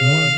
What.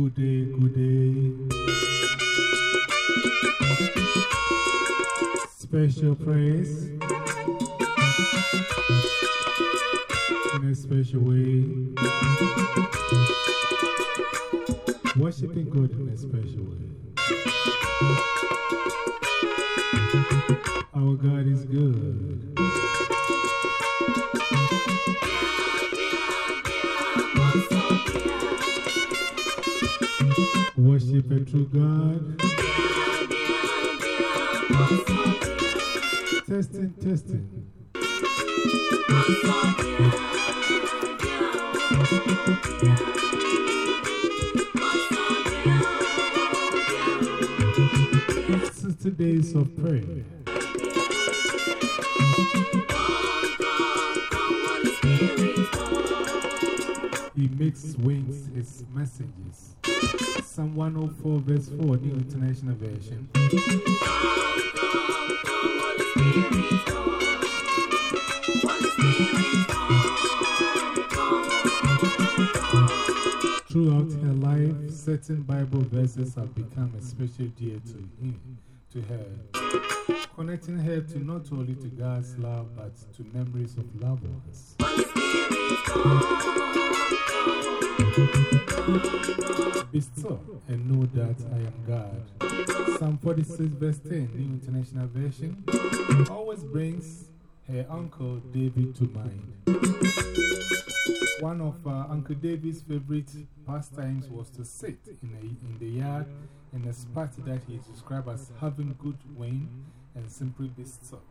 Good day, good day. Special praise in a special way. Worship a true God. Testing, testing. Sixty days of prayer. He makes wings his messengers. Psalm 104, verse 4, New International Version. Throughout her life, certain Bible verses have become especially dear to him, to her, connecting her to not only to God's love but to memories of loved ones. Be still and know that I am God. Psalm 46, verse 10, New International Version, always brings her uncle David to mind. One of uh, Uncle David's favorite pastimes was to sit in, a, in the yard in a spot that he described as having good wind and simply be still.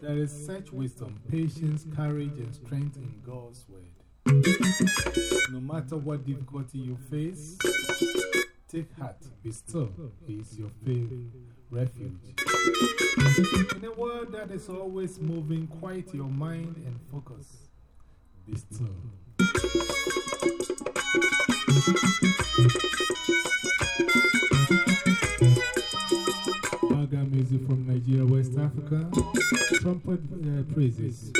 There is such wisdom, patience, courage, and strength in God's word. No matter what difficulty you face, take heart, be still. He is your favorite refuge. In a world that is always moving, quiet your mind and focus. Be still. Music from Nigeria, West Africa. Trumpet uh, praises.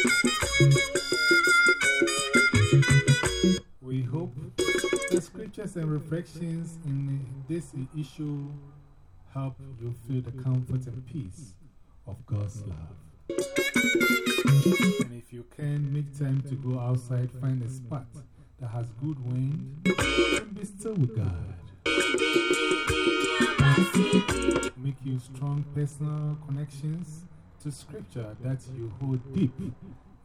Scriptures and reflections in this issue help you feel the comfort and peace of God's love. And if you can, make time to go outside, find a spot that has good wind, and be still with God. Make you strong personal connections to scripture that you hold deep in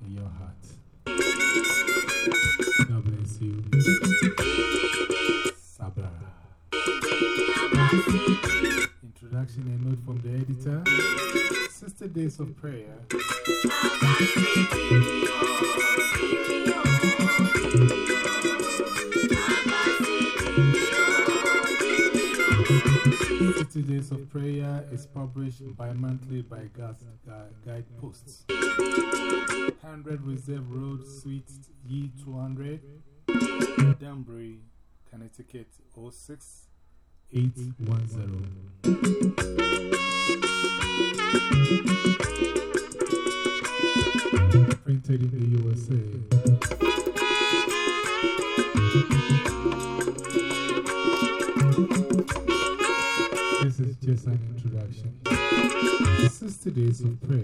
your heart. Introduction and note from the editor. Sixty Days of Prayer. Of Prayer is published bi monthly by Guideposts. 100 Reserve Road, Suite E 200, Danbury, Connecticut 06 810. Printed in the USA. 60 of prayer.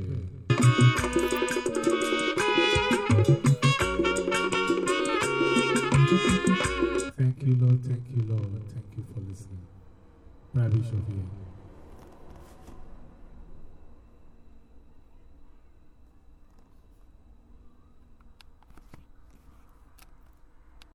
Thank you, Lord. Thank you, Lord. Thank you for listening. Rabbi Shofie.